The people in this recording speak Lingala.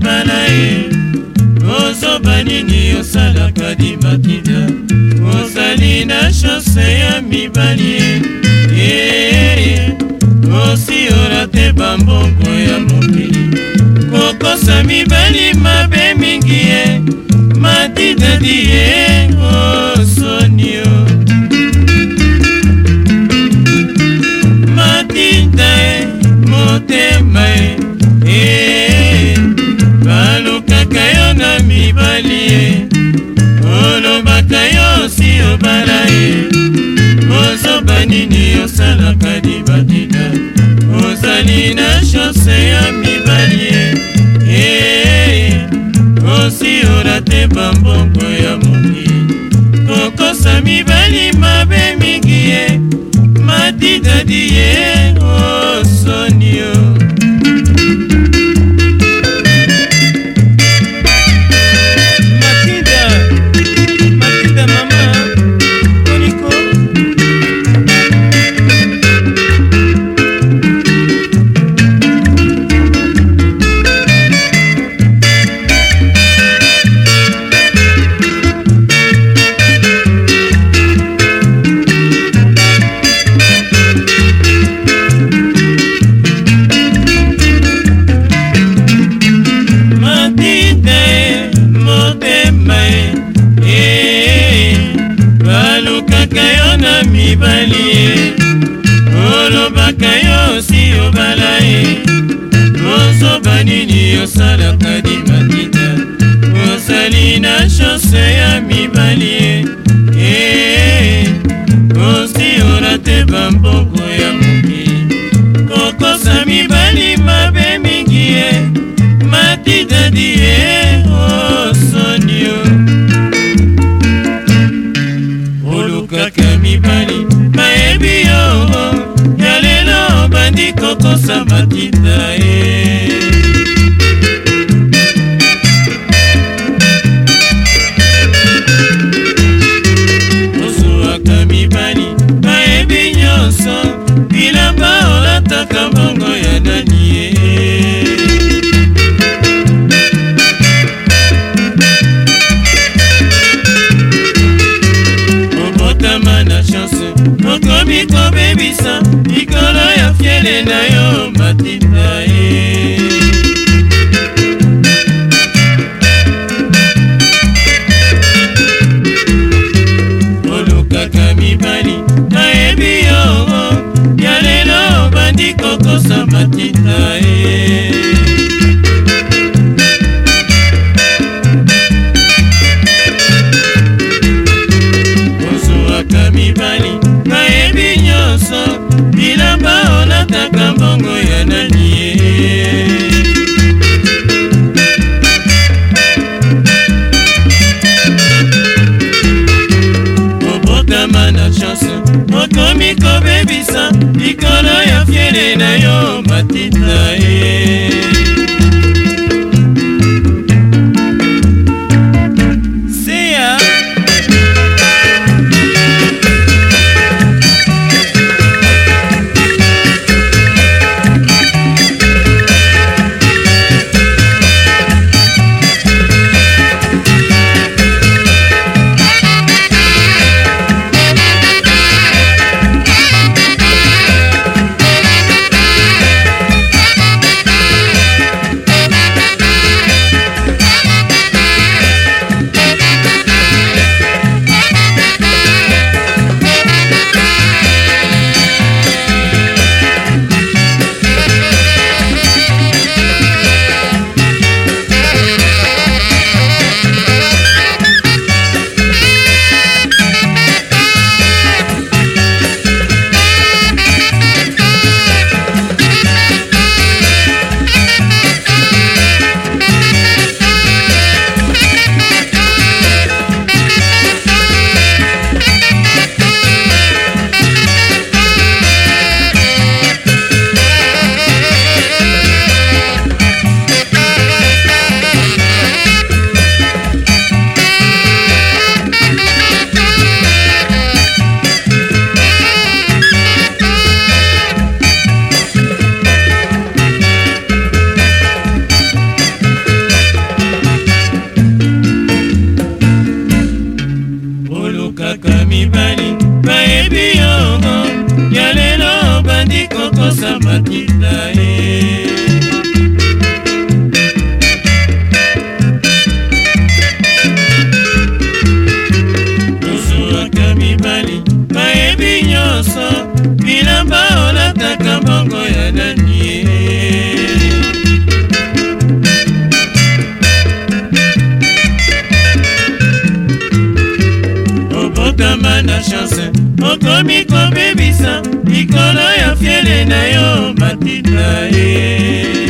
mobala ye ozoba nini osalaka dimakida ozali na shose ya mibali ye e, e, e, osiola te bambongo ya mokili kokosa mibali mabe mingi ye matidadi ye koyeba nini osalaka libadida ozali na shose ya mibali eh, osi orate bambongo ya mongi tokosa mibali mabe mingi ye matidadi ye osonio mobala ye ozoba nini osalaka dimatita osali na shose ya mibali ye eh, osi orate bambongo ya mokili kokosa mibali mabe mingi ye matitadi ye oh. mayele na yo matinda ye olukaka mibali nayebi yo ya lelo bandi kokosa matinda ye matina eh? mobali bayebi yongo ya lelo bandi kokosa makila ye ekobebisa likolo ya fiele na yo matita ye